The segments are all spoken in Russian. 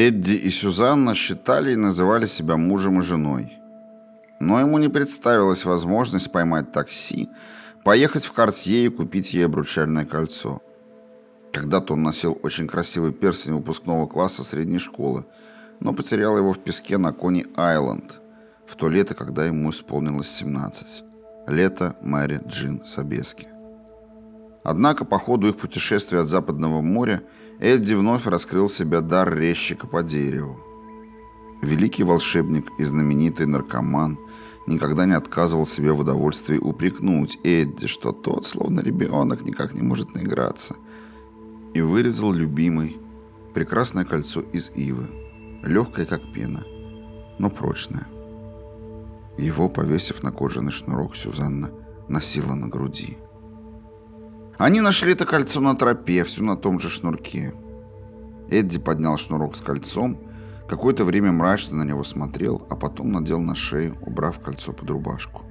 Эдди и Сюзанна считали и называли себя мужем и женой. Но ему не представилась возможность поймать такси, поехать в Картье и купить ей обручальное кольцо. Когда-то он носил очень красивый перстень выпускного класса средней школы, но потерял его в песке на Кони-Айленд в то лето, когда ему исполнилось 17. Лето Мэри Джин Собески. Однако по ходу их путешествия от Западного моря Эдди вновь раскрыл себя дар резчика по дереву. Великий волшебник и знаменитый наркоман никогда не отказывал себе в удовольствии упрекнуть Эдди, что тот, словно ребенок, никак не может наиграться, и вырезал любимый прекрасное кольцо из ивы, легкое, как пена, но прочное. Его, повесив на кожаный шнурок, Сюзанна носила на груди. Они нашли это кольцо на тропе, все на том же шнурке. Эдди поднял шнурок с кольцом, какое-то время мрачно на него смотрел, а потом надел на шею, убрав кольцо под рубашку.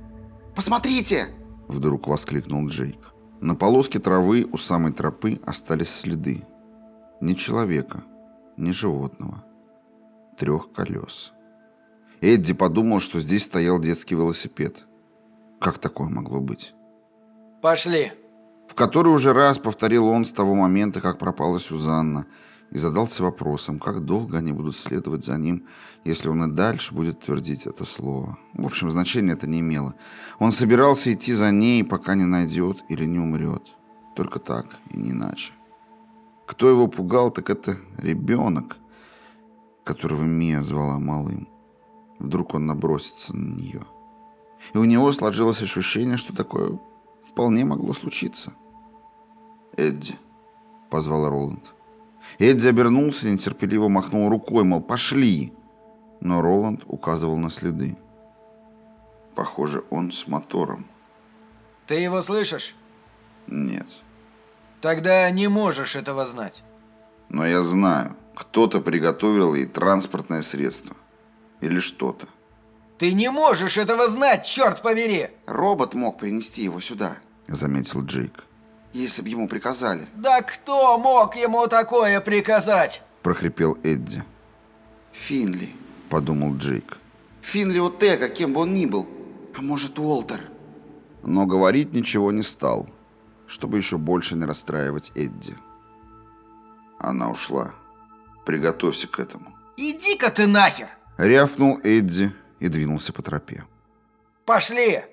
«Посмотрите!» — вдруг воскликнул Джейк. На полоске травы у самой тропы остались следы. Ни человека, ни животного. Трех колес. Эдди подумал, что здесь стоял детский велосипед. Как такое могло быть? «Пошли!» В который уже раз повторил он с того момента, как пропала Сюзанна, и задался вопросом, как долго они будут следовать за ним, если он и дальше будет твердить это слово. В общем, значения это не имело. Он собирался идти за ней, пока не найдет или не умрет. Только так и не иначе. Кто его пугал, так это ребенок, которого Мия звала малым. Вдруг он набросится на нее. И у него сложилось ощущение, что такое Вполне могло случиться. «Эдди», — позвал Роланд. Эдди обернулся и нетерпеливо махнул рукой, мол, пошли. Но Роланд указывал на следы. Похоже, он с мотором. Ты его слышишь? Нет. Тогда не можешь этого знать. Но я знаю, кто-то приготовил ей транспортное средство. Или что-то. Ты не можешь этого знать, черт побери! Робот мог принести его сюда, заметил Джейк. Если бы ему приказали. Да кто мог ему такое приказать? прохрипел Эдди. Финли, подумал Джейк. Финли Отега, кем бы он ни был. А может, Уолтер. Но говорить ничего не стал, чтобы еще больше не расстраивать Эдди. Она ушла. Приготовься к этому. Иди-ка ты нахер! Рявкнул Эдди и двинулся по тропе. «Пошли!»